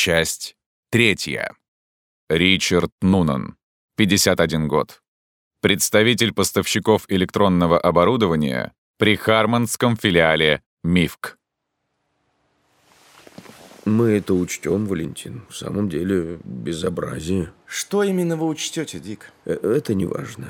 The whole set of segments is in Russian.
Часть третья. Ричард Нунан, 51 год. Представитель поставщиков электронного оборудования при Харманском филиале МИФК. Мы это учтем, Валентин. В самом деле, безобразие. Что именно вы учтете, Дик? Э, Это не важно.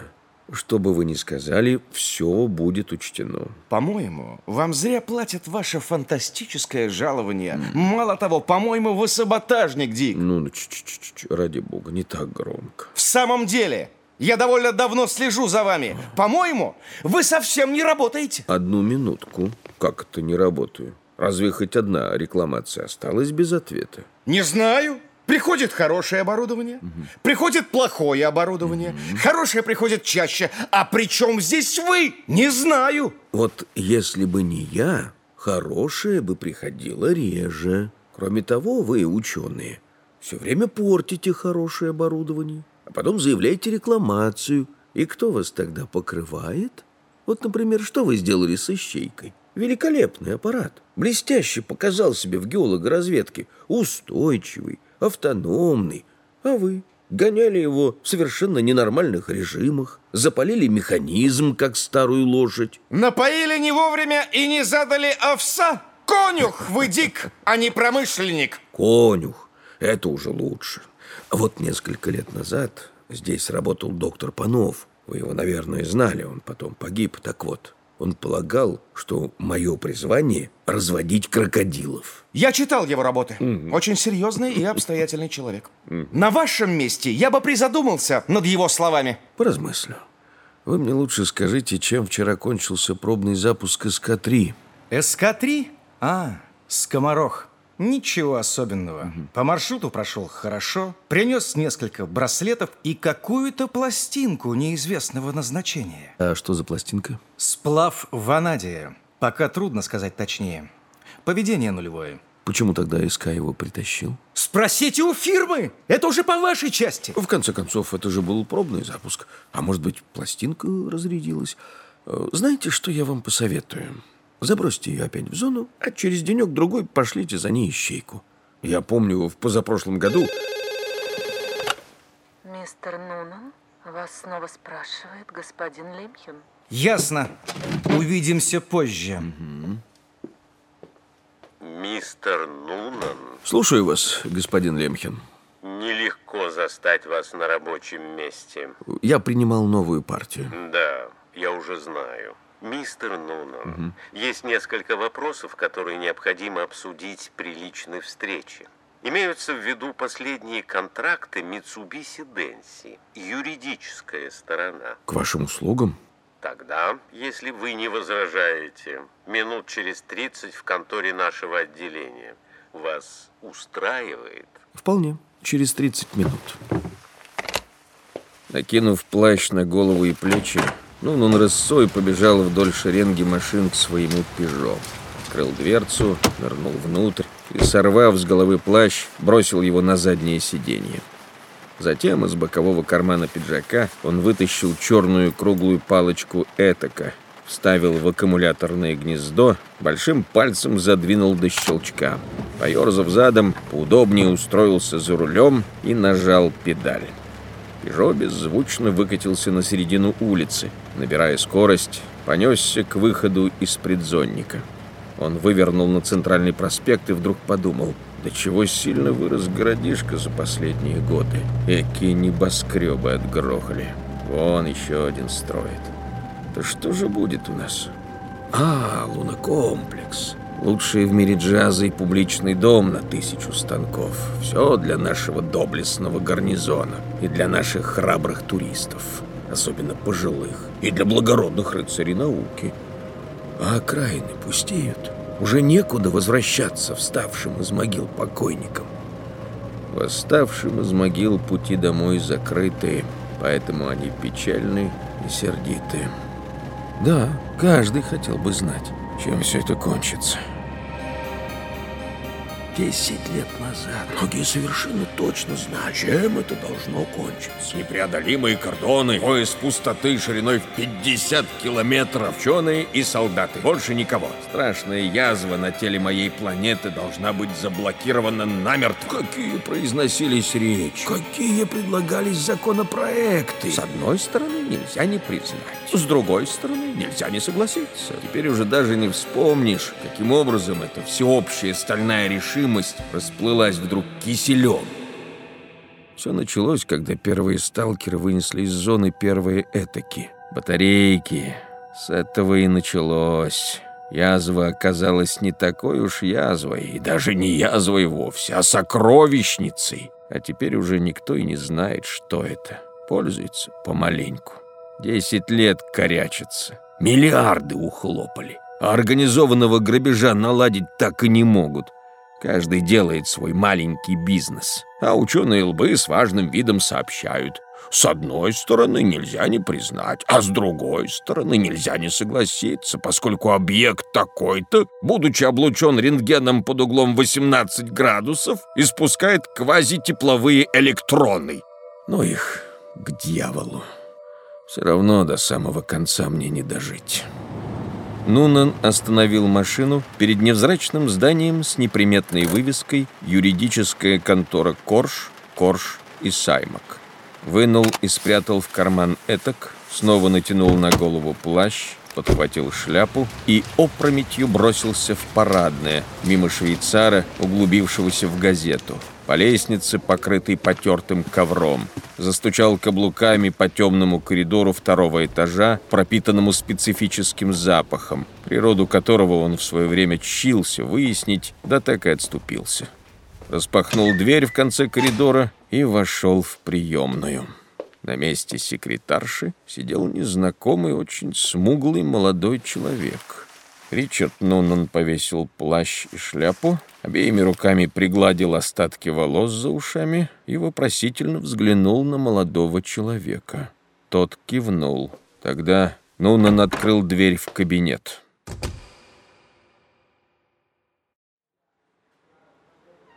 Что бы вы ни сказали, все будет учтено. По-моему, вам зря платят ваше фантастическое жалование. Мало того, по-моему, вы саботажник, Дик. Ну, ну, ч-ч-ч-ч, ради бога, не так громко. В самом деле, я довольно давно слежу за вами. По-моему, вы совсем не работаете. Одну минутку. Как это не работаю? Разве хоть одна рекламация осталась без ответа? Не знаю. Приходит хорошее оборудование, приходит плохое оборудование. Хорошее приходит чаще. А при чем здесь вы? Не знаю. Вот если бы не я, хорошее бы приходило реже. Кроме того, вы, ученые, все время портите хорошее оборудование, а потом заявляете рекламацию. И кто вас тогда покрывает? Вот, например, что вы сделали с ищейкой? Великолепный аппарат. Блестяще показал себе в геологоразведке. Устойчивый, автономный. А вы гоняли его в совершенно ненормальных режимах, запалили механизм, как старую лошадь. Напоили не вовремя и не задали овса? Конюх вы, Дик, а не промышленник. Конюх. Это уже лучше. Вот несколько лет назад здесь работал доктор Панов. Вы его, наверное, знали, он потом погиб. Так вот, он полагал, что мое призвание – разводить крокодилов. Я читал его работы. Очень серьезный и обстоятельный человек. На вашем месте я бы призадумался над его словами. Поразмыслю. Вы мне лучше скажите, чем вчера кончился пробный запуск СК-3. СК-3? А, скоморох. Ничего особенного. По маршруту прошел хорошо, принес несколько браслетов и какую-то пластинку неизвестного назначения. А что за пластинка? Сплав ванадия. Пока трудно сказать точнее. Поведение нулевое. Почему тогда СК его притащил? Спросите у фирмы! Это уже по вашей части. В конце концов, это же был пробный запуск. А может быть, пластинка разрядилась? Э, Знаете, что я вам посоветую? Забросьте ее опять в зону, а через денек-другой пошлите за ней ищейку. Я помню, в позапрошлом году... Мистер Нунан, вас снова спрашивает господин Лемхен. Ясно. Увидимся позже. Мистер Нунан, Слушаю вас, господин Лемхен. нелегко застать вас на рабочем месте. Я принимал новую партию. Да, я уже знаю. Мистер Нунан, есть несколько вопросов, которые необходимо обсудить при личной встрече. Имеются в виду последние контракты Mitsubishi Densi, юридическая сторона. К вашим услугам? Тогда, если вы не возражаете, минут через 30 в конторе нашего отделения вас устраивает? Вполне. Через 30 минут. Накинув плащ на голову и плечи, ну, он рысой побежал вдоль шеренги машин к своему «Пежо». Открыл дверцу, нырнул внутрь и, сорвав с головы плащ, бросил его на заднее сиденье. Затем из бокового кармана пиджака он вытащил черную круглую палочку этака, вставил в аккумуляторное гнездо, большим пальцем задвинул до щелчка. Поерзав задом, поудобнее устроился за рулем и нажал педаль. Пежо беззвучно выкатился на середину улицы, набирая скорость, понесся к выходу из предзонника. Он вывернул на центральный проспект и вдруг подумал, до чего сильно вырос городишко за последние годы. Экие небоскребы отгрохали. Вон еще один строит. Да что же будет у нас? А, лунокомплекс. Лучший в мире джаза и публичный дом на тысячу станков. Все для нашего доблестного гарнизона и для наших храбрых туристов, особенно пожилых, и для благородных рыцарей науки. А окраины пустеют. Уже некуда возвращаться вставшим из могил покойникам. Восставшим из могил пути домой закрыты, поэтому они печальны и сердиты. Да, каждый хотел бы знать, чем все это кончится. Десять лет назад многие совершенно точно знают, чем это должно кончиться. Непреодолимые кордоны, пояс пустоты шириной в 50 километров, ученые и солдаты. Больше никого. Страшная язва на теле моей планеты должна быть заблокирована намертво. Какие произносились речи, какие предлагались законопроекты. С одной стороны, нельзя не признать. С другой стороны, нельзя не согласиться. Теперь уже даже не вспомнишь, каким образом эта всеобщая стальная решимость расплылась вдруг киселем. Все началось, когда первые сталкеры вынесли из зоны первые этаки. Батарейки. С этого и началось. Язва оказалась не такой уж язвой, и даже не язвой вовсе, а сокровищницей. А теперь уже никто и не знает, что это. Пользуется помаленьку. Десять лет корячится. Миллиарды ухлопали. А организованного грабежа наладить так и не могут. Каждый делает свой маленький бизнес. А ученые лбы с важным видом сообщают. С одной стороны нельзя не признать, а с другой стороны нельзя не согласиться, поскольку объект такой-то, будучи облучен рентгеном под углом 18 градусов, испускает квазитепловые электроны. Ну их к дьяволу. Все равно до самого конца мне не дожить. Нунан остановил машину перед невзрачным зданием с неприметной вывеской «Юридическая контора Корж, Корж и Саймак». Вынул и спрятал в карман этак, снова натянул на голову плащ, подхватил шляпу и опрометью бросился в парадное, мимо швейцара, углубившегося в газету. По лестнице, покрытой потертым ковром. Застучал каблуками по темному коридору второго этажа, пропитанному специфическим запахом, природу которого он в свое время чился выяснить, да так и отступился. Распахнул дверь в конце коридора и вошел в приемную. На месте секретарши сидел незнакомый, очень смуглый молодой человек. Ричард Нунан повесил плащ и шляпу, обеими руками пригладил остатки волос за ушами и вопросительно взглянул на молодого человека. Тот кивнул. Тогда Нунан открыл дверь в кабинет.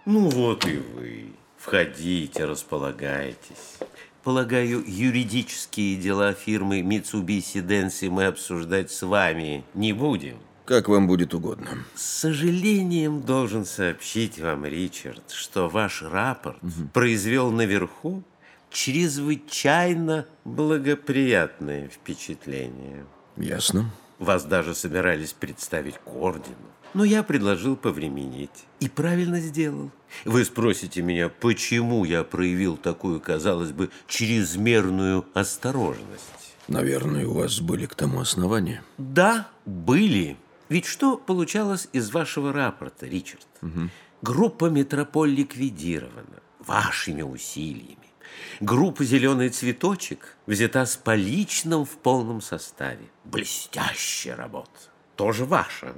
Ну вот и вы. Входите, располагайтесь. Полагаю, юридические дела фирмы Mitsubishi Densi мы обсуждать с вами не будем. Как вам будет угодно. С сожалением должен сообщить вам, Ричард, что ваш рапорт угу. произвел наверху чрезвычайно благоприятное впечатление. Ясно. Вас даже собирались представить к ордену. Но я предложил повременить. И правильно сделал. Вы спросите меня, почему я проявил такую, казалось бы, чрезмерную осторожность? Наверное, у вас были к тому основания. Да, были. Ведь что получалось из вашего рапорта, Ричард? Угу. Группа «Метрополь» ликвидирована вашими усилиями. Группа «Зеленый цветочек» взята с поличным в полном составе. Блестящая работа тоже ваша.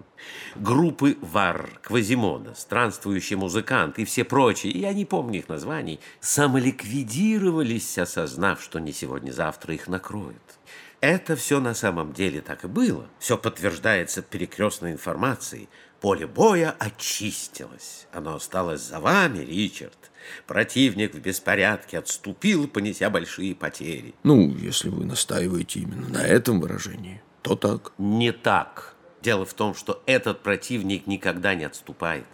Группы ВАР, Квазимода, Странствующий музыкант и все прочие, я не помню их названий, самоликвидировались, осознав, что не сегодня-завтра их накроют. Это все на самом деле так и было. Все подтверждается перекрестной информацией. Поле боя очистилось. Оно осталось за вами, Ричард. Противник в беспорядке отступил, понеся большие потери. Ну, если вы настаиваете именно на этом выражении, то так. Не так. Дело в том, что этот противник никогда не отступает.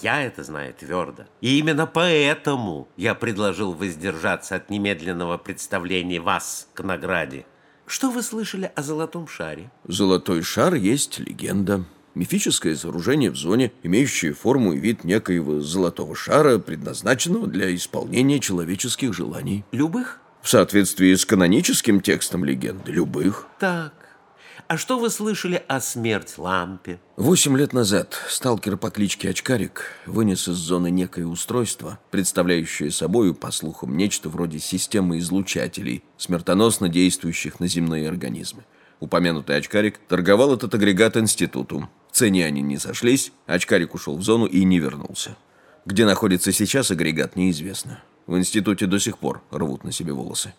Я это знаю твердо. И именно поэтому я предложил воздержаться от немедленного представления вас к награде. Что вы слышали о золотом шаре? Золотой шар есть легенда. Мифическое сооружение в зоне, имеющее форму и вид некоего золотого шара, предназначенного для исполнения человеческих желаний. Любых? В соответствии с каноническим текстом легенды, любых. Так. А что вы слышали о смерть лампе? Восемь лет назад сталкер по кличке Очкарик вынес из зоны некое устройство, представляющее собою, по слухам, нечто вроде системы излучателей, смертоносно действующих на земные организмы. Упомянутый Очкарик торговал этот агрегат институту. В цене они не сошлись, Очкарик ушел в зону и не вернулся. Где находится сейчас агрегат, неизвестно. В институте до сих пор рвут на себе волосы.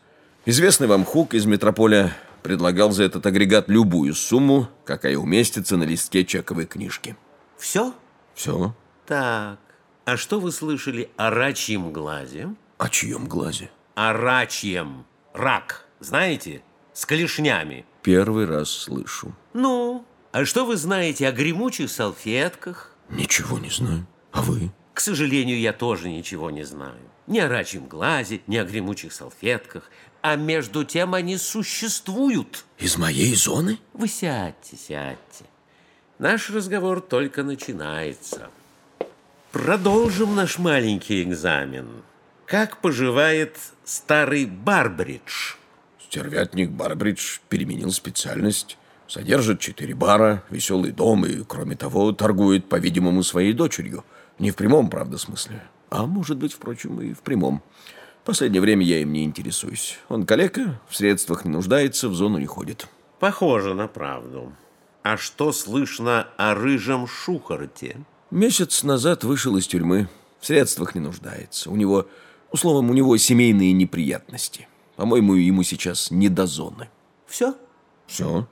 Известный вам Хук из метрополя предлагал за этот агрегат любую сумму, какая уместится на листке чековой книжки. Все? Все. Так. А что вы слышали о рачьем глазе? О чьем глазе? О рачьем. Рак, знаете? С клешнями. Первый раз слышу. Ну, а что вы знаете о гремучих салфетках? Ничего не знаю. А вы? К сожалению, я тоже ничего не знаю. Ни о рачьем глазе, ни о гремучих салфетках. А между тем они существуют. Из моей зоны? Вы сядьте, сядьте. Наш разговор только начинается. Продолжим наш маленький экзамен. Как поживает старый Барбридж? Стервятник Барбридж переменил специальность. Содержит четыре бара, веселый дом и, кроме того, торгует, по-видимому, своей дочерью. Не в прямом, правда, смысле. А может быть, впрочем, и в прямом. В последнее время я им не интересуюсь. Он калека, в средствах не нуждается, в зону не ходит. Похоже на правду. А что слышно о рыжем Шухарте? Месяц назад вышел из тюрьмы. В средствах не нуждается. У него, условом, у него семейные неприятности. По-моему, ему сейчас не до зоны. Все? Все.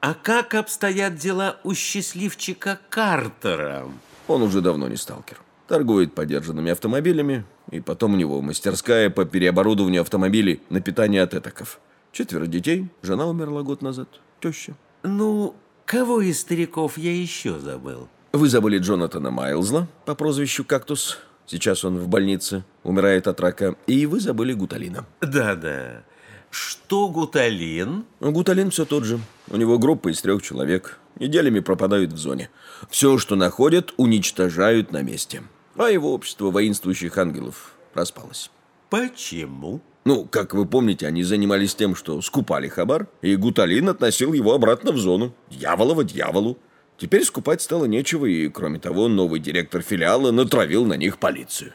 А как обстоят дела у счастливчика Картера? Он уже давно не сталкер. Торгует подержанными автомобилями, и потом у него мастерская по переоборудованию автомобилей на питание от этаков. Четверо детей, жена умерла год назад, теща. Ну, кого из стариков я еще забыл? Вы забыли Джонатана Майлзла по прозвищу «Кактус». Сейчас он в больнице, умирает от рака. И вы забыли Гуталина. Да-да. Что Гуталин? Гуталин все тот же. У него группа из трех человек. Неделями пропадают в зоне. Все, что находят, уничтожают на месте. А его общество воинствующих ангелов распалось. Почему? Ну, как вы помните, они занимались тем, что скупали хабар, и Гуталин относил его обратно в зону. Дьяволово дьяволу. Теперь скупать стало нечего, и, кроме того, новый директор филиала натравил на них полицию.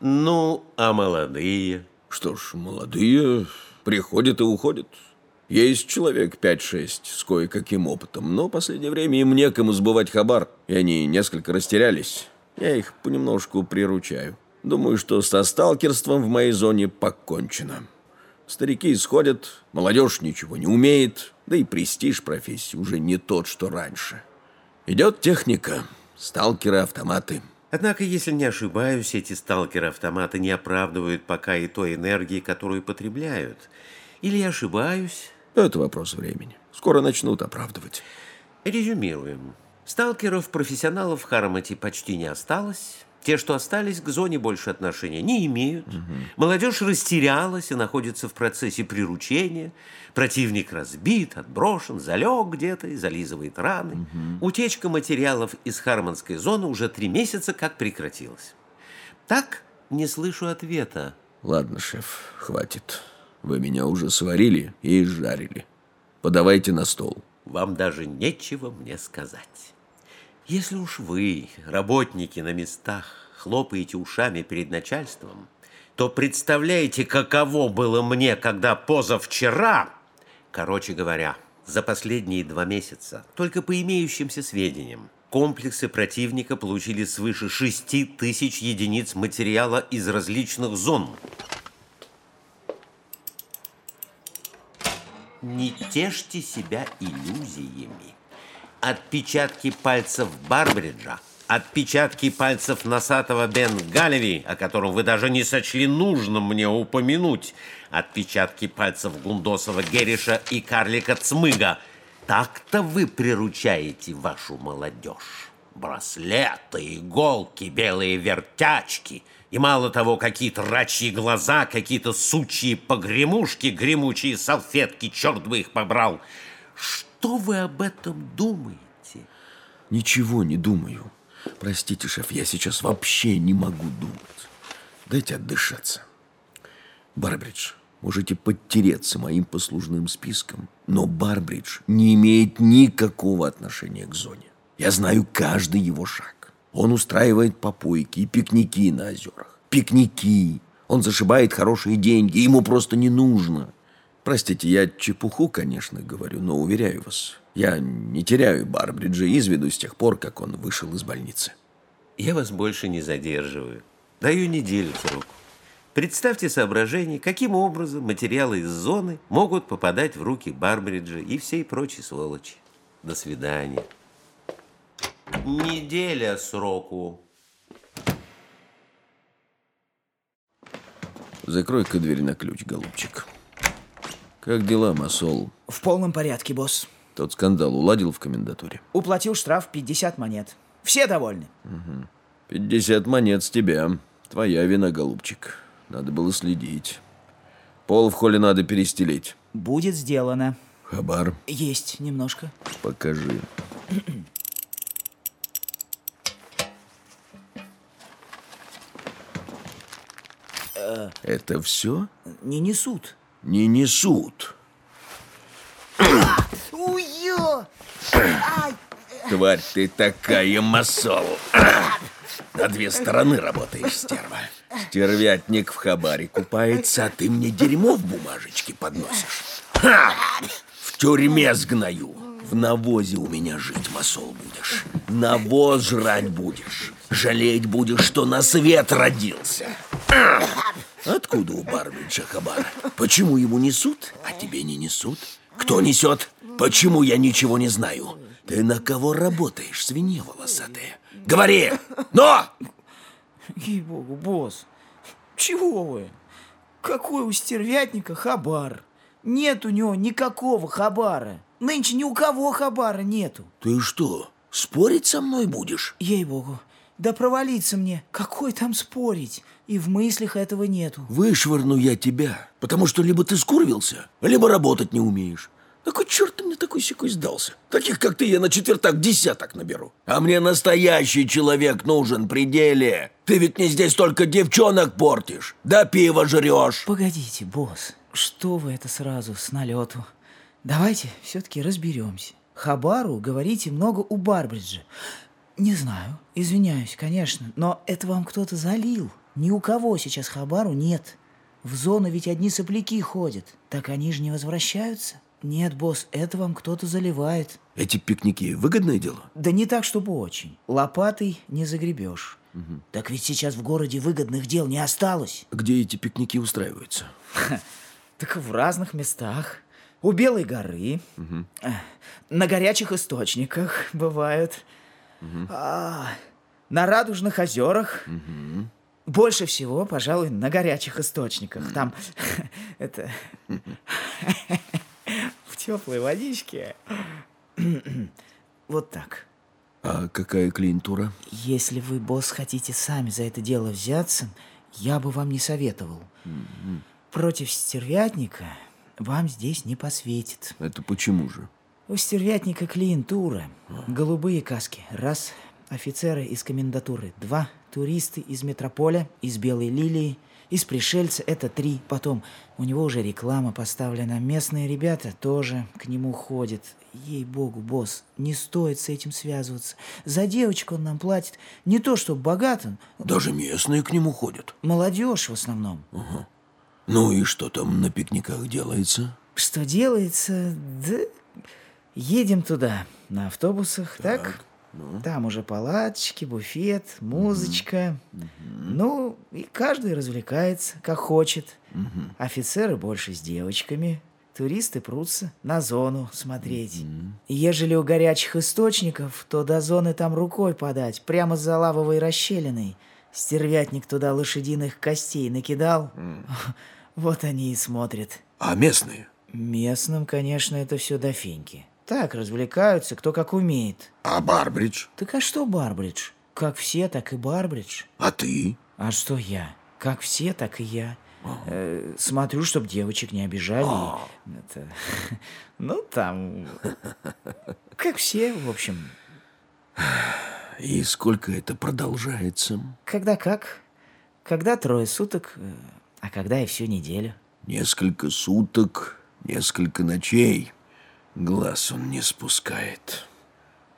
Ну, а молодые? Что ж, молодые приходят и уходят. Есть человек 5-6 с кое-каким опытом, но в последнее время им некому сбывать хабар, и они несколько растерялись. Я их понемножку приручаю. Думаю, что со сталкерством в моей зоне покончено. Старики исходят, молодежь ничего не умеет, да и престиж профессии уже не тот, что раньше. Идет техника, сталкеры-автоматы. Однако, если не ошибаюсь, эти сталкеры-автоматы не оправдывают пока и той энергии, которую потребляют. Или я ошибаюсь? Это вопрос времени. Скоро начнут оправдывать. Резюмируем. Сталкеров-профессионалов в Харамати почти не осталось. Те, что остались, к зоне больше отношения не имеют. Угу. Молодежь растерялась и находится в процессе приручения. Противник разбит, отброшен, залег где-то и зализывает раны. Угу. Утечка материалов из Харманской зоны уже три месяца как прекратилась. Так не слышу ответа. Ладно, шеф, хватит. Вы меня уже сварили и жарили. Подавайте на стол. Вам даже нечего мне сказать. Если уж вы, работники на местах, хлопаете ушами перед начальством, то представляете, каково было мне, когда позавчера, короче говоря, за последние два месяца, только по имеющимся сведениям, комплексы противника получили свыше 6 тысяч единиц материала из различных зон. Не тешьте себя иллюзиями отпечатки пальцев Барбриджа, отпечатки пальцев носатого Бен Галеви, о котором вы даже не сочли нужным мне упомянуть, отпечатки пальцев Гундосова Гериша и карлика Цмыга. Так-то вы приручаете вашу молодежь. Браслеты, иголки, белые вертячки – и мало того, какие-то рачьи глаза, какие-то сучьи погремушки, гремучие салфетки, черт бы их побрал. Что вы об этом думаете? Ничего не думаю. Простите, шеф, я сейчас вообще не могу думать. Дайте отдышаться. Барбридж, можете подтереться моим послужным списком, но Барбридж не имеет никакого отношения к зоне. Я знаю каждый его шаг. Он устраивает попойки и пикники на озерах. Пикники. Он зашибает хорошие деньги, ему просто не нужно. Простите, я чепуху, конечно, говорю, но уверяю вас, я не теряю Барбриджа из виду с тех пор, как он вышел из больницы. Я вас больше не задерживаю. Даю неделю сроку. Представьте соображение, каким образом материалы из зоны могут попадать в руки Барбриджа и всей прочей сволочи. До свидания. Неделя сроку. Закрой-ка дверь на ключ, голубчик. Как дела, Масол? В полном порядке, босс. Тот скандал уладил в комендатуре? Уплатил штраф 50 монет. Все довольны. 50 монет с тебя. Твоя вина, голубчик. Надо было следить. Пол в холле надо перестелить. Будет сделано. Хабар, Есть немножко. покажи. Это все? Не несут. Не несут. Уё! Тварь ты такая, Масол. На две стороны работаешь, стерва. Стервятник в хабаре купается, а ты мне дерьмо в бумажечке подносишь. Ха! В тюрьме сгною. В навозе у меня жить, Масол, будешь. Навоз жрать будешь. Жалеть будешь, что на свет родился. Откуда у Барбича хабар? Почему ему несут, а тебе не несут? Кто несет? Почему я ничего не знаю? Ты на кого работаешь, свинья волосатая? Говори! Но! Ей-богу, босс. Чего вы? Какой у стервятника хабар? Нет у него никакого хабара. Нынче ни у кого хабара нету. Ты что, спорить со мной будешь? Ей-богу, да провалиться мне. Какой там спорить? И в мыслях этого нету. Вышвырну я тебя, потому что либо ты скурвился, либо работать не умеешь. На кой черт ты мне такой секой сдался? Таких, как ты, я на четвертак десяток наберу. А мне настоящий человек нужен при деле. Ты ведь не здесь только девчонок портишь, да пиво жрешь. Погодите, босс, что вы это сразу с налету? Давайте все-таки разберемся. Хабару, говорите, много у Барбриджа. Не знаю, извиняюсь, конечно, но это вам кто-то залил. Ни у кого сейчас хабару нет. В зону ведь одни сопляки ходят. Так они же не возвращаются. Нет, босс, это вам кто-то заливает. Эти пикники – выгодное дело? Да не так, чтобы очень. Лопатой не загребешь. Так ведь сейчас в городе выгодных дел не осталось. Где эти пикники устраиваются? Так в разных местах. У Белой горы, э, на горячих источниках бывают, А, на Радужных озерах. Больше всего, пожалуй, на горячих источниках. Там это в теплой водичке. Вот так. А какая клиентура? Если вы, босс, хотите сами за это дело взяться, я бы вам не советовал. Против стервятника вам здесь не посветит. Это почему же? У стервятника клиентура. Голубые каски. Раз. Офицеры из комендатуры. Два. Туристы из метрополя, из Белой Лилии, из пришельца. Это три. Потом у него уже реклама поставлена. Местные ребята тоже к нему ходят. Ей-богу, босс, не стоит с этим связываться. За девочку он нам платит. Не то, что богат он. Даже местные к нему ходят. Молодежь в основном. Ну и что там на пикниках делается? Что делается? Да едем туда на автобусах, так? Там уже палаточки, буфет, музычка. Ну, и каждый развлекается, как хочет. Офицеры больше с девочками. Туристы прутся на зону смотреть. И Ежели у горячих источников, то до зоны там рукой подать, прямо за лавовой расщелиной. Стервятник туда лошадиных костей накидал. Вот они и смотрят. А местные? Местным, конечно, это все до феньки. Так, развлекаются, кто как умеет. А Барбридж? Так а что Барбридж? Как все, так и Барбридж. А ты? А что я? Как все, так и я. Э, смотрю, чтоб девочек не обижали. Это, ну, там... Как все, в общем. И сколько это продолжается? Когда как? Когда трое суток, э, а когда и всю неделю. Несколько суток, несколько ночей. Глаз он не спускает.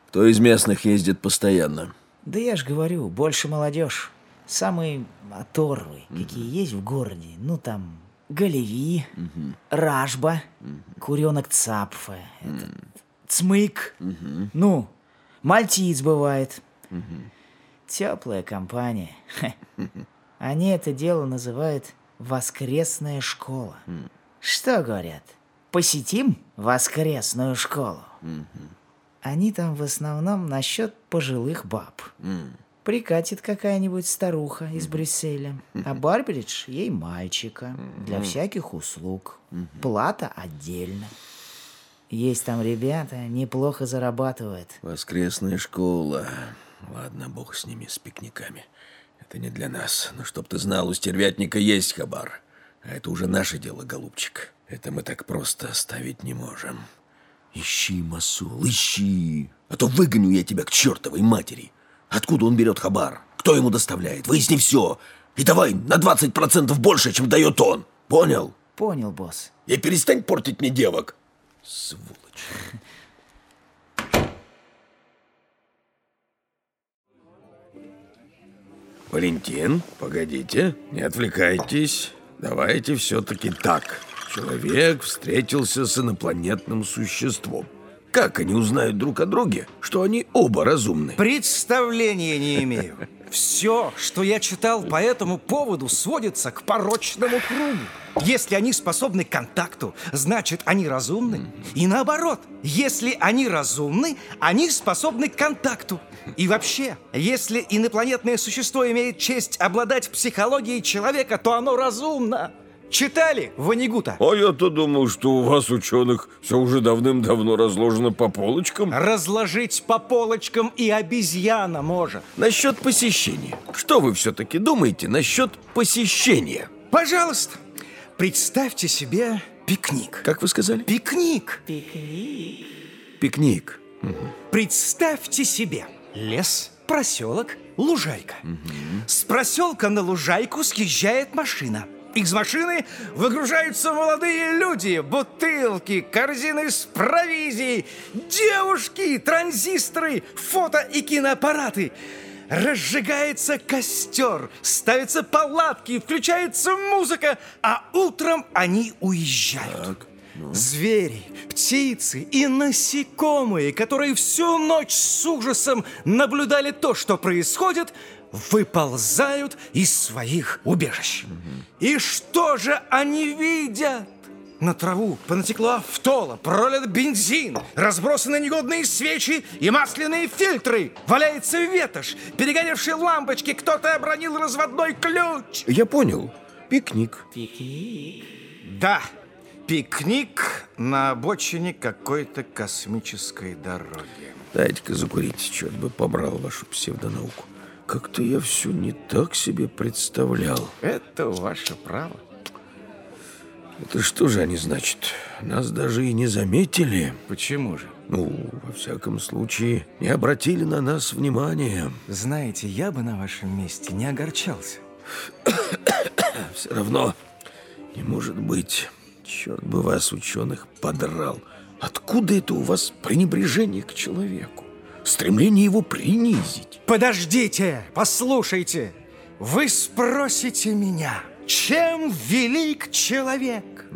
Кто из местных ездит постоянно? Да я ж говорю, больше молодежь. Самые оторвы, какие есть в городе. Ну, там, Галеви, Ражба, Куренок Цапфа, этот, Цмык. Ну, Мальтиц бывает. Теплая компания. Они это дело называют «воскресная школа». Что говорят? Посетим воскресную школу? Они там в основном насчет пожилых баб. Прикатит какая-нибудь старуха из Брюсселя, а Барбридж ей мальчика для всяких услуг. Плата отдельно. Есть там ребята, неплохо зарабатывают. Воскресная школа. Ладно, бог с ними, с пикниками. Это не для нас. Но чтоб ты знал, у стервятника есть хабар. А это уже наше дело, голубчик. Это мы так просто оставить не можем. Ищи, Масул, ищи. А то выгоню я тебя к чертовой матери. Откуда он берет хабар? Кто ему доставляет? Выясни все. И давай на 20% больше, чем дает он. Понял? Понял, босс. И перестань портить мне девок. Сволочь. Валентин, погодите, не отвлекайтесь. Давайте все-таки так. Человек встретился с инопланетным существом. Как они узнают друг о друге, что они оба разумны? Представления не имею. Все, что я читал по этому поводу, сводится к порочному кругу. Если они способны к контакту, значит, они разумны. И наоборот, если они разумны, они способны к контакту. И вообще, если инопланетное существо имеет честь обладать психологией человека, то оно разумно. Читали Ванигута? А я-то думал, что у вас, ученых, все уже давным-давно разложено по полочкам. Разложить по полочкам и обезьяна может. Насчет посещения. Что вы все-таки думаете насчет посещения? Пожалуйста, представьте себе пикник. Как вы сказали? Пикник. Пикник. Представьте себе лес, проселок, лужайка. С проселка на лужайку съезжает машина. Из машины выгружаются молодые люди, бутылки, корзины с провизией, девушки, транзисторы, фото и киноаппараты. Разжигается костер, ставятся палатки, включается музыка, а утром они уезжают. Звери, птицы и насекомые, которые всю ночь с ужасом наблюдали то, что происходит, выползают из своих убежищ. И что же они видят? На траву понатекло автола, пролит бензин, разбросаны негодные свечи и масляные фильтры. Валяется ветошь, перегоревшие лампочки, кто-то обронил разводной ключ. Я понял. Пикник. Да, пикник на обочине какой-то космической дороги. Дайте-ка закурить, черт бы побрал вашу псевдонауку. Как-то я все не так себе представлял. Это ваше право. Это что же они значит? Нас даже и не заметили. Почему же? Ну, во всяком случае, не обратили на нас внимания. Знаете, я бы на вашем месте не огорчался. Все равно не может быть. Черт бы вас, ученых, подрал. Откуда это у вас пренебрежение к человеку? Стремление его принизить? Подождите, послушайте. Вы спросите меня, чем велик человек?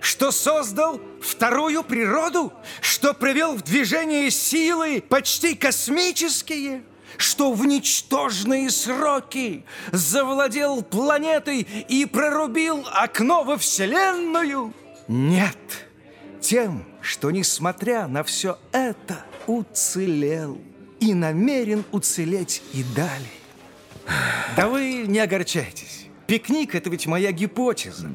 Что создал вторую природу? Что привел в движение силы почти космические? Что в ничтожные сроки завладел планетой и прорубил окно во Вселенную? Нет, тем, что, несмотря на все это, уцелел и намерен уцелеть и далее. Да вы не огорчайтесь. Пикник – это ведь моя гипотеза.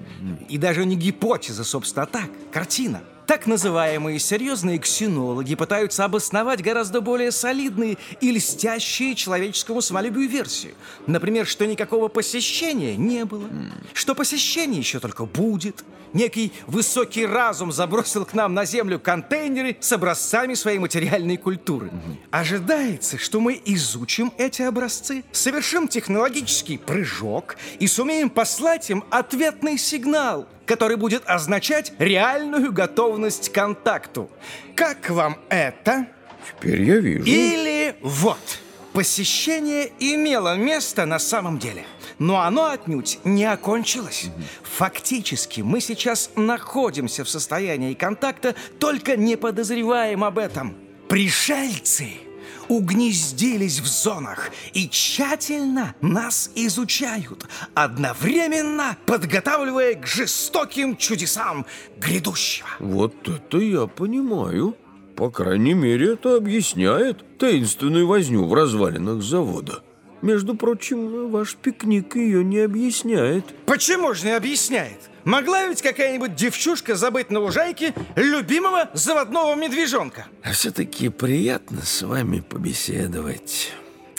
И даже не гипотеза, собственно, а так, картина. Так называемые серьезные ксенологи пытаются обосновать гораздо более солидные и льстящие человеческому самолюбию версии. Например, что никакого посещения не было, что посещение еще только будет. Некий высокий разум забросил к нам на землю контейнеры с образцами своей материальной культуры. Ожидается, что мы изучим эти образцы, совершим технологический прыжок и сумеем послать им ответный сигнал, который будет означать реальную готовность к контакту. Как вам это? Теперь я вижу. Или вот, посещение имело место на самом деле, но оно отнюдь не окончилось. Фактически мы сейчас находимся в состоянии контакта, только не подозреваем об этом. Пришельцы угнездились в зонах и тщательно нас изучают, одновременно подготавливая к жестоким чудесам грядущего. Вот это я понимаю. По крайней мере, это объясняет таинственную возню в развалинах завода. Между прочим, ваш пикник ее не объясняет. Почему же не объясняет? Могла ведь какая-нибудь девчушка забыть на лужайке любимого заводного медвежонка? А все-таки приятно с вами побеседовать.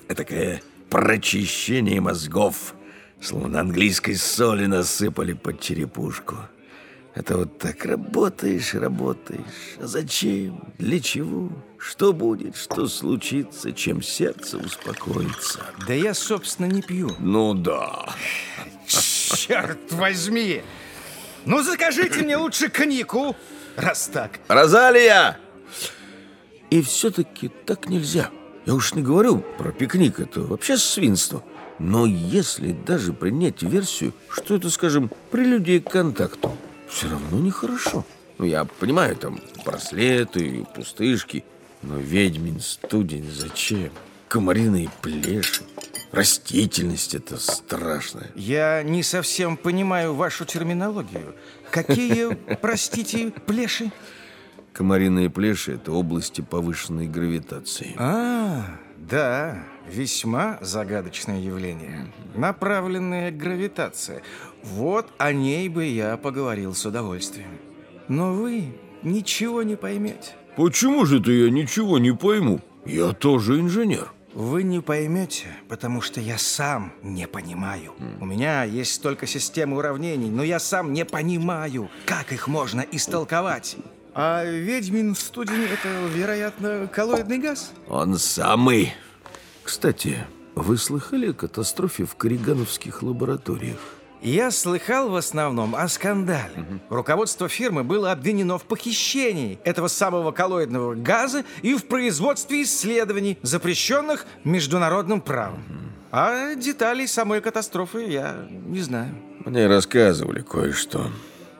Такое прочищение мозгов. Словно английской соли насыпали под черепушку. Это вот так работаешь, работаешь. А зачем? Для чего? Что будет? Что случится? Чем сердце успокоится? Да я, собственно, не пью. Ну да. Черт возьми! Ну, закажите мне лучше коньяку, раз так. Розалия! И все-таки так нельзя. Я уж не говорю про пикник, это вообще свинство. Но если даже принять версию, что это, скажем, прелюдия к контакту, все равно нехорошо. Ну, я понимаю, там браслеты, пустышки, но ведьмин студень зачем? Комариные плеши, растительность это страшно. Я не совсем понимаю вашу терминологию. Какие, простите, плеши? Комариные плеши – это области повышенной гравитации. А, да, весьма загадочное явление. Направленная гравитация. Вот о ней бы я поговорил с удовольствием. Но вы ничего не поймете. Почему же ты я ничего не пойму? Я тоже инженер. Вы не поймете, потому что я сам не понимаю. У меня есть столько систем уравнений, но я сам не понимаю, как их можно истолковать. А ведьмин студень – это, вероятно, коллоидный газ? Он самый. Кстати, вы слыхали о катастрофе в Корригановских лабораториях? Я слыхал в основном о скандале. Руководство фирмы было обвинено в похищении этого самого коллоидного газа и в производстве исследований, запрещенных международным правом. А деталей самой катастрофы я не знаю. Мне рассказывали кое-что.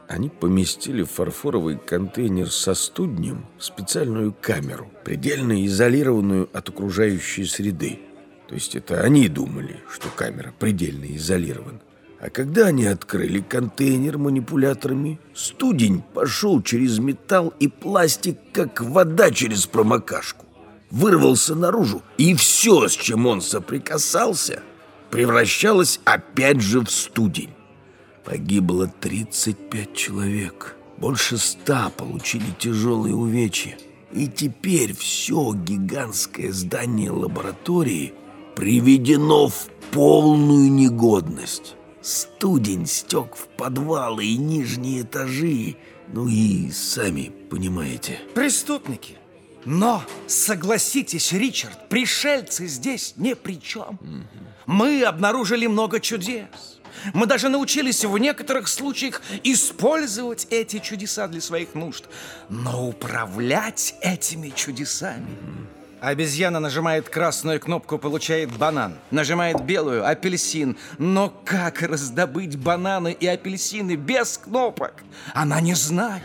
Они поместили в фарфоровый контейнер со студнем специальную камеру, предельно изолированную от окружающей среды. То есть это они думали, что камера предельно изолирована. А когда они открыли контейнер манипуляторами, студень пошел через металл и пластик, как вода через промокашку. Вырвался наружу, и все, с чем он соприкасался, превращалось опять же в студень. Погибло 35 человек. Больше ста получили тяжелые увечья. И теперь все гигантское здание лаборатории приведено в полную негодность. Студень стек в подвалы и нижние этажи. Ну и сами понимаете. Преступники. Но, согласитесь, Ричард, пришельцы здесь ни при чем. Мы обнаружили много чудес. Мы даже научились в некоторых случаях использовать эти чудеса для своих нужд. Но управлять этими чудесами... Обезьяна нажимает красную кнопку, получает банан. Нажимает белую – апельсин. Но как раздобыть бананы и апельсины без кнопок? Она не знает.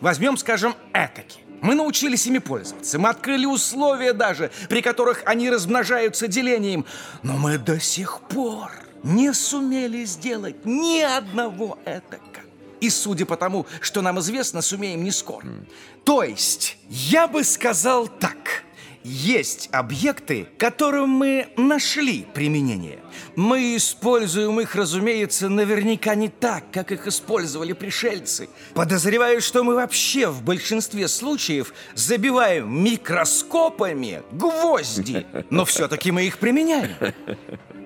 Возьмем, скажем, этаки. Мы научились ими пользоваться. Мы открыли условия даже, при которых они размножаются делением. Но мы до сих пор не сумели сделать ни одного этака. И судя по тому, что нам известно, сумеем не скоро. То есть, я бы сказал так. Есть объекты, которым мы нашли применение. Мы используем их, разумеется, наверняка не так, как их использовали пришельцы. Подозреваю, что мы вообще в большинстве случаев забиваем микроскопами гвозди, но все-таки мы их применяем.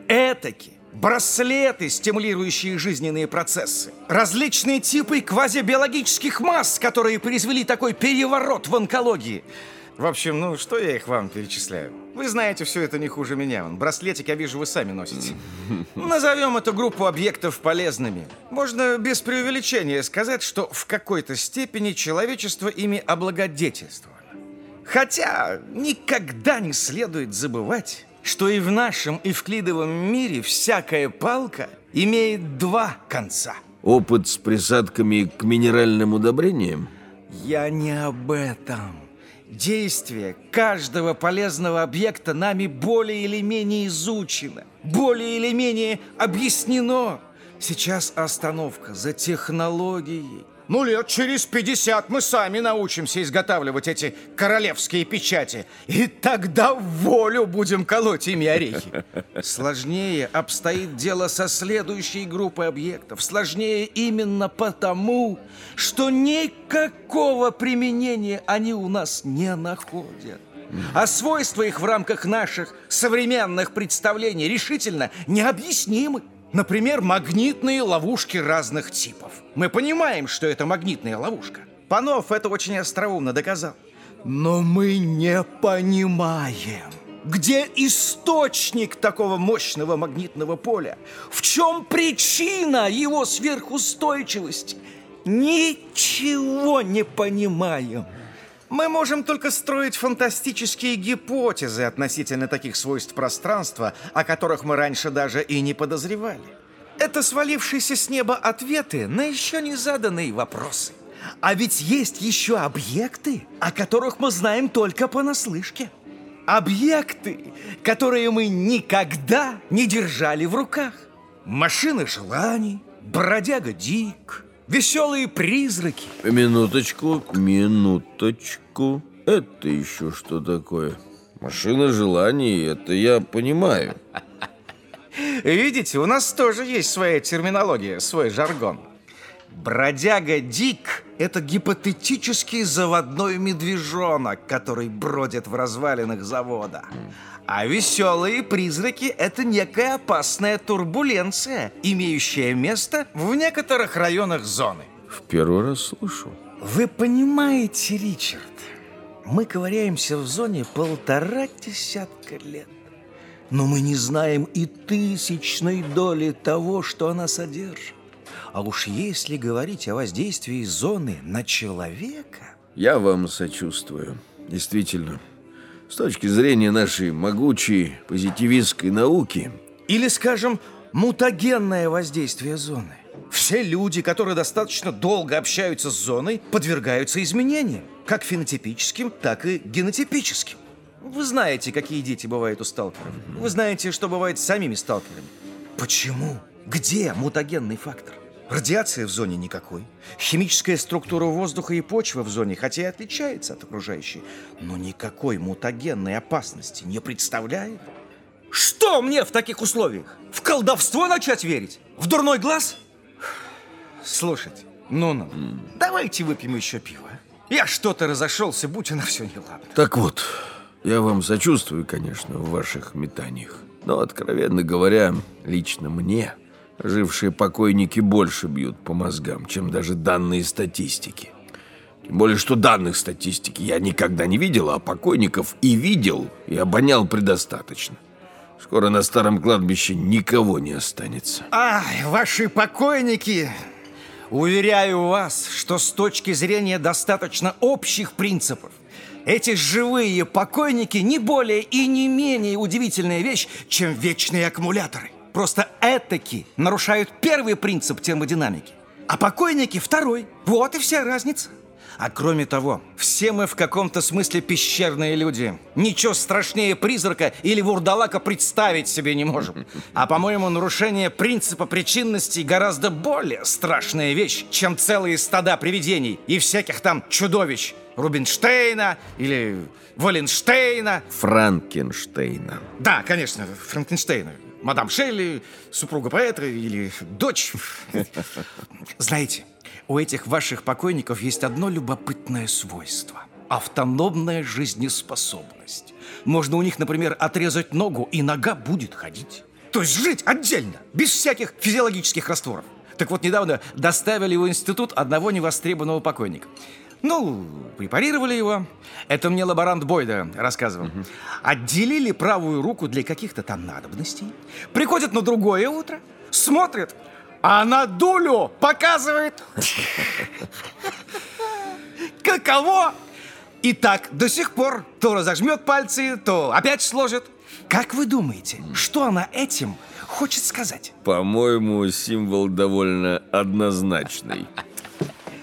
Этаки браслеты, стимулирующие жизненные процессы, различные типы квазибиологических масс, которые произвели такой переворот в онкологии – в общем, ну что я их вам перечисляю? Вы знаете все это не хуже меня. Вон, Браслетик, я вижу, вы сами носите. Назовем эту группу объектов полезными. Можно без преувеличения сказать, что в какой-то степени человечество ими облагодетельствовало. Хотя никогда не следует забывать, что и в нашем эвклидовом мире всякая палка имеет два конца. Опыт с присадками к минеральным удобрениям? Я не об этом. Действие каждого полезного объекта нами более или менее изучено, более или менее объяснено. Сейчас остановка за технологией, Ну, лет через 50 мы сами научимся изготавливать эти королевские печати. И тогда волю будем колоть ими орехи. Сложнее обстоит дело со следующей группой объектов. Сложнее именно потому, что никакого применения они у нас не находят. А свойства их в рамках наших современных представлений решительно необъяснимы. Например, магнитные ловушки разных типов. Мы понимаем, что это магнитная ловушка. Панов это очень остроумно доказал. Но мы не понимаем, где источник такого мощного магнитного поля? В чем причина его сверхустойчивости? Ничего не понимаем. Мы можем только строить фантастические гипотезы относительно таких свойств пространства, о которых мы раньше даже и не подозревали. Это свалившиеся с неба ответы на еще не заданные вопросы. А ведь есть еще объекты, о которых мы знаем только понаслышке. Объекты, которые мы никогда не держали в руках. Машины желаний, бродяга Дик, веселые призраки. Минуточку, минуточку. Это еще что такое? Машина желаний, это я понимаю. Видите, у нас тоже есть своя терминология, свой жаргон. Бродяга Дик – это гипотетический заводной медвежонок, который бродит в развалинах завода. А веселые призраки – это некая опасная турбуленция, имеющая место в некоторых районах зоны. В первый раз слышу. Вы понимаете, Ричард, мы ковыряемся в зоне полтора десятка лет. Но мы не знаем и тысячной доли того, что она содержит. А уж если говорить о воздействии зоны на человека... Я вам сочувствую. Действительно. С точки зрения нашей могучей позитивистской науки... Или, скажем, мутагенное воздействие зоны. Все люди, которые достаточно долго общаются с зоной, подвергаются изменениям, как фенотипическим, так и генотипическим. Вы знаете, какие дети бывают у сталкеров. Вы знаете, что бывает с самими сталкерами. Почему? Где мутагенный фактор? Радиации в зоне никакой. Химическая структура воздуха и почвы в зоне, хотя и отличается от окружающей, но никакой мутагенной опасности не представляет. Что мне в таких условиях? В колдовство начать верить? В дурной глаз? Слушайте, ну, ну, давайте выпьем еще пиво. Я что-то разошелся, будь оно все неладно. Так вот, я вам сочувствую, конечно, в ваших метаниях. Но, откровенно говоря, лично мне жившие покойники больше бьют по мозгам, чем даже данные статистики. Тем более, что данных статистики я никогда не видел, а покойников и видел, и обонял предостаточно. Скоро на старом кладбище никого не останется. Ай, ваши покойники! Уверяю вас, что с точки зрения достаточно общих принципов, эти живые покойники не более и не менее удивительная вещь, чем вечные аккумуляторы. Просто этаки нарушают первый принцип термодинамики, а покойники второй. Вот и вся разница. А кроме того, все мы в каком-то смысле пещерные люди. Ничего страшнее призрака или вурдалака представить себе не можем. А, по-моему, нарушение принципа причинности гораздо более страшная вещь, чем целые стада привидений и всяких там чудовищ. Рубинштейна или Валенштейна. Франкенштейна. Да, конечно, Франкенштейна мадам Шелли, супруга поэта или дочь. Знаете, у этих ваших покойников есть одно любопытное свойство – автономная жизнеспособность. Можно у них, например, отрезать ногу, и нога будет ходить. То есть жить отдельно, без всяких физиологических растворов. Так вот, недавно доставили в институт одного невостребованного покойника. Ну, препарировали его. Это мне лаборант Бойда рассказывал. Угу. Отделили правую руку для каких-то там надобностей. Приходит на другое утро, смотрит, а на дулю показывает. Каково? И так до сих пор то разожмет пальцы, то опять сложит. Как вы думаете, что она этим хочет сказать? По-моему, символ довольно однозначный.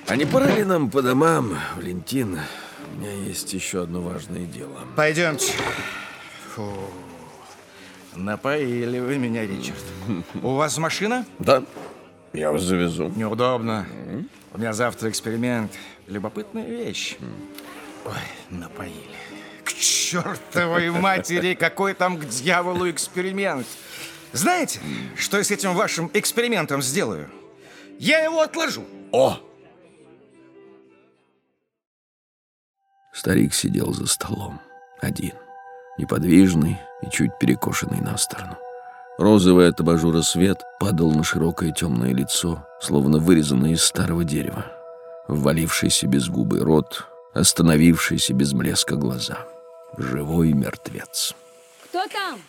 А не пора ли нам по домам, Валентин? У меня есть еще одно важное дело. Пойдемте. Фу. Напоили вы меня, Ричард. У вас машина? Да. Я вас завезу. Неудобно. У меня завтра эксперимент. Любопытная вещь. Ой, напоили. К чертовой матери, какой там к дьяволу эксперимент. Знаете, что я с этим вашим экспериментом сделаю? Я его отложу. О! Старик сидел за столом, один, неподвижный и чуть перекошенный на сторону. Розовый от абажура свет падал на широкое темное лицо, словно вырезанное из старого дерева. Ввалившийся без губы рот, остановившийся без блеска глаза. Живой мертвец. Кто там?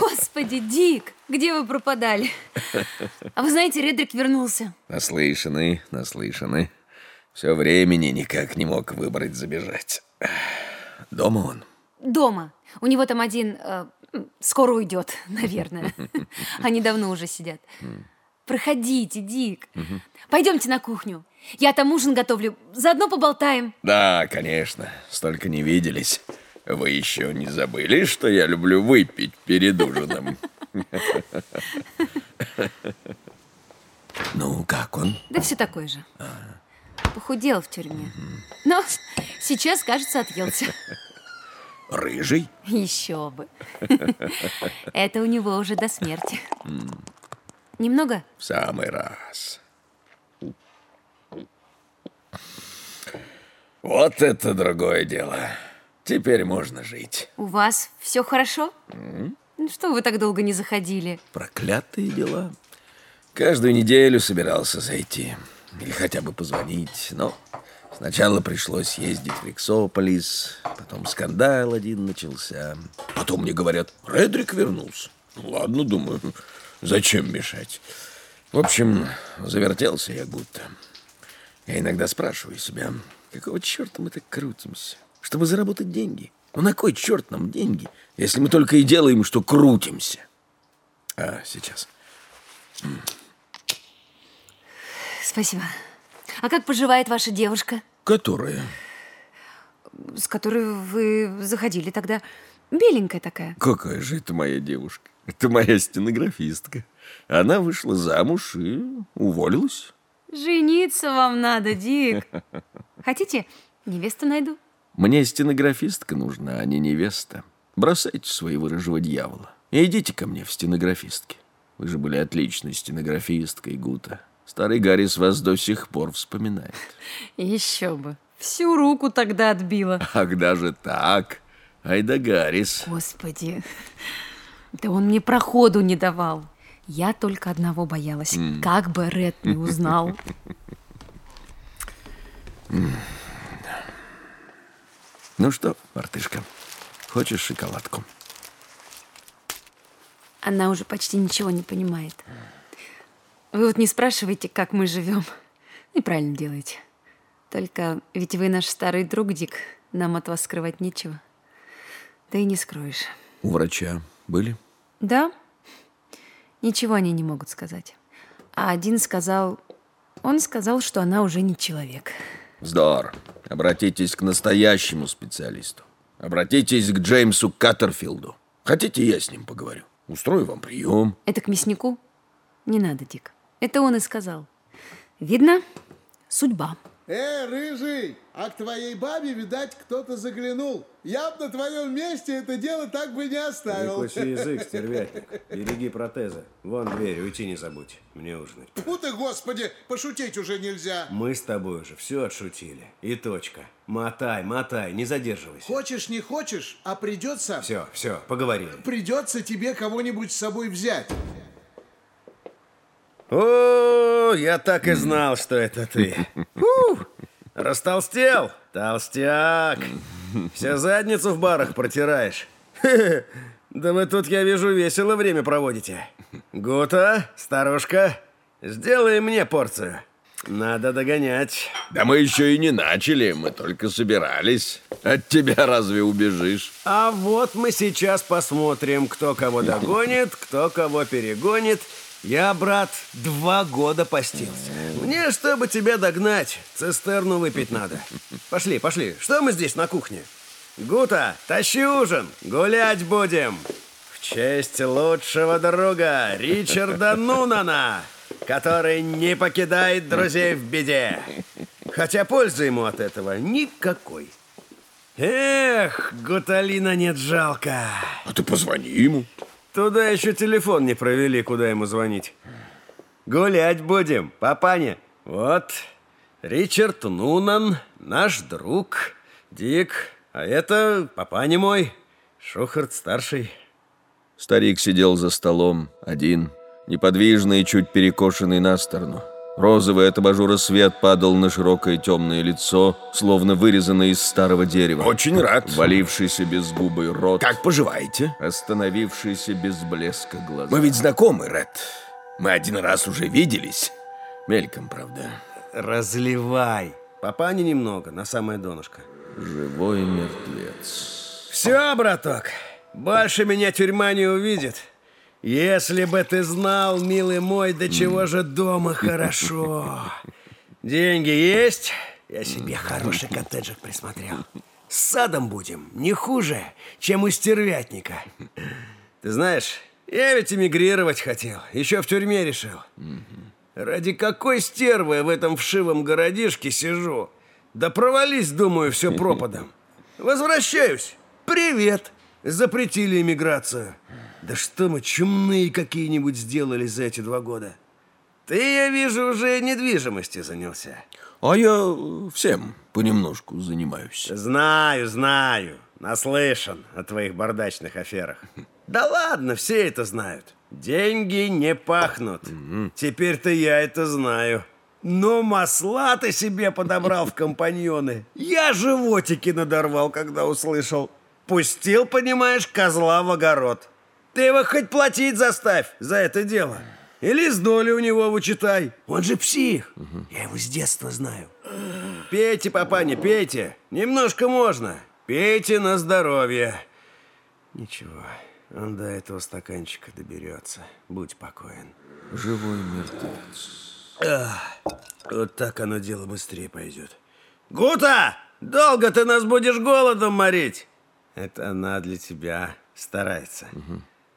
Господи, Дик, где вы пропадали? А вы знаете, Редрик вернулся. Наслышаны, наслышаны. Все времени никак не мог выбрать забежать. Дома он? Дома. У него там один... э, скоро уйдет, наверное. Они давно уже сидят. Проходите, Дик. Пойдемте на кухню. Я там ужин готовлю. Заодно поболтаем. Да, конечно. Столько не виделись. Вы еще не забыли, что я люблю выпить перед ужином? Ну, как он? Да все такой же. Похудел в тюрьме. Но сейчас, кажется, отъелся. Рыжий? Еще бы. Это у него уже до смерти. Немного? В самый раз. Вот это другое дело. Теперь можно жить. У вас все хорошо? Ну, Что вы так долго не заходили? Проклятые дела. Каждую неделю собирался зайти. Или хотя бы позвонить. Но сначала пришлось ездить в Риксополис. Потом скандал один начался. Потом мне говорят, Редрик вернулся. Ну, Ладно, думаю, зачем мешать? В общем, завертелся я будто. Я иногда спрашиваю себя, какого черта мы так крутимся? Чтобы заработать деньги. Ну на кой черт нам деньги, если мы только и делаем, что крутимся? А, сейчас. Спасибо. А как поживает ваша девушка, Которая? с которой вы заходили тогда? Беленькая такая. Какая же это моя девушка? Это моя стенографистка. Она вышла замуж и уволилась. Жениться вам надо, Дик. Хотите, невесту найду? Мне стенографистка нужна, а не невеста. Бросайте своего рыжего дьявола. И идите ко мне в стенографистке. Вы же были отличной стенографисткой, Гута. Старый Гаррис вас до сих пор вспоминает. Еще бы. Всю руку тогда отбила. Ах, даже так? Айда Гаррис. Господи. Да он мне проходу не давал. Я только одного боялась. Как бы Ред не узнал. Ну что, мартышка, хочешь шоколадку? Она уже почти ничего не понимает. Вы вот не спрашиваете, как мы живем. Неправильно делаете. Только ведь вы наш старый друг, Дик. Нам от вас скрывать нечего. Да и не скроешь. У врача были? Да? Ничего они не могут сказать. А один сказал... Он сказал, что она уже не человек. Вздор. Обратитесь к настоящему специалисту. Обратитесь к Джеймсу Каттерфилду. Хотите, я с ним поговорю? Устрою вам прием. Это к мяснику? Не надо, Дик. Это он и сказал. Видно, судьба. Э, рыжий, а к твоей бабе, видать, кто-то заглянул. Я б на твоем месте это дело так бы не оставил. Прикуси язык, стервятник. Береги протезы. Вон дверь, уйти не забудь. Мне ужинать. Фу ты, господи, пошутить уже нельзя. Мы с тобой уже все отшутили. И точка. Мотай, мотай, не задерживайся. Хочешь, не хочешь, а придется... Все, все, поговорили. Придется тебе кого-нибудь с собой взять. О, я так и знал, что это ты. Фу, растолстел, толстяк. Вся задницу в барах протираешь. Да вы тут, я вижу, весело время проводите. Гута, старушка, сделай мне порцию. Надо догонять. Да мы еще и не начали, мы только собирались. От тебя разве убежишь? А вот мы сейчас посмотрим, кто кого догонит, кто кого перегонит. Я, брат, два года постился. Мне, чтобы тебя догнать, цистерну выпить надо. Пошли, пошли. Что мы здесь на кухне? Гута, тащи ужин. Гулять будем. В честь лучшего друга Ричарда Нунана. который не покидает друзей в беде. Хотя пользы ему от этого никакой. Эх, Гуталина нет жалко. А ты позвони ему. Туда еще телефон не провели, куда ему звонить. Гулять будем, папаня. Вот, Ричард Нунан, наш друг, Дик, а это папаня мой, Шухарт старший. Старик сидел за столом, один, неподвижный и чуть перекошенный на сторону. Розовый от абажура свет падал на широкое темное лицо, словно вырезанное из старого дерева. Очень рад. Валившийся без губы рот. Как поживаете? Остановившийся без блеска глаза. Мы ведь знакомы, Ред. Мы один раз уже виделись. Мельком, правда. Разливай. Папани немного, на самое донышко. Живой мертвец. Все, браток, больше меня тюрьма не увидит. Если бы ты знал, милый мой, до чего же дома хорошо. Деньги есть? Я себе хороший коттеджик присмотрел. С садом будем не хуже, чем у стервятника. Ты знаешь, я ведь эмигрировать хотел. Еще в тюрьме решил. Ради какой стервы я в этом вшивом городишке сижу? Да провались, думаю, все пропадом. Возвращаюсь. Привет. Запретили иммиграцию. Да что мы, чумные какие-нибудь сделали за эти два года? Ты, я вижу, уже недвижимостью занялся. А я всем понемножку занимаюсь. Знаю, знаю. Наслышан о твоих бардачных аферах. Да ладно, все это знают. Деньги не пахнут. Теперь-то я это знаю. Но масла ты себе подобрал в компаньоны. Я животики надорвал, когда услышал. Пустил, понимаешь, козла в огород. Ты его хоть платить заставь за это дело. Или с доли у него вычитай. Он же псих. Я его с детства знаю. Пейте, папаня, пейте. Немножко можно. Пейте на здоровье. Ничего, он до этого стаканчика доберется. Будь покоен. Живой мертвец. Ах, вот так оно дело быстрее пойдет. Гута! Долго ты нас будешь голодом морить? Это она для тебя старается.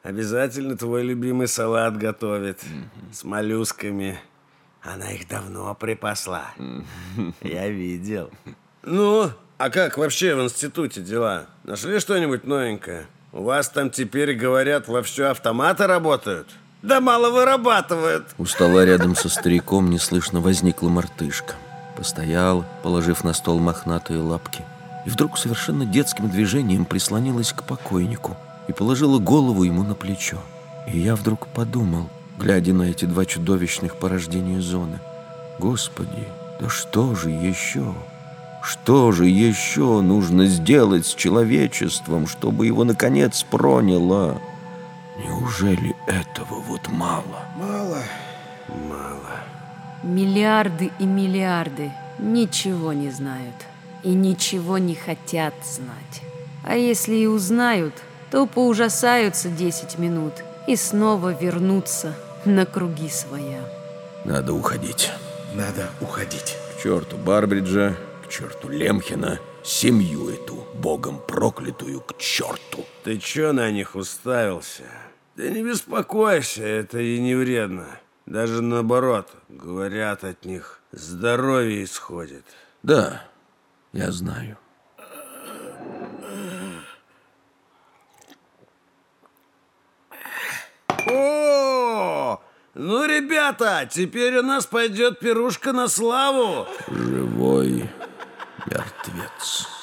Обязательно твой любимый салат готовит. С моллюсками. Она их давно припасла. Я видел. Ну, а как вообще в институте дела? Нашли что-нибудь новенькое? У вас там теперь, говорят, вовсю автоматы работают? Да мало вырабатывают. У стола рядом со стариком неслышно возникла мартышка. Постояла, положив на стол мохнатые лапки. И вдруг совершенно детским движением прислонилась к покойнику и положила голову ему на плечо. И я вдруг подумал, глядя на эти два чудовищных порождения зоны. Господи, да что же еще? Что же еще нужно сделать с человечеством, чтобы его наконец проняло? Неужели этого вот мало? Мало. Мало. Миллиарды и миллиарды ничего не знают и ничего не хотят знать. А если и узнают, то поужасаются 10 минут и снова вернутся на круги своя. Надо уходить. Надо уходить. К черту Барбриджа, к черту Лемхина, семью эту, богом проклятую, к черту. Ты чё на них уставился? Ты не беспокойся, это и не вредно. Даже наоборот, говорят от них, здоровье исходит. Да, я знаю. О, ну, ребята, теперь у нас пойдет пирушка на славу. Живой мертвец.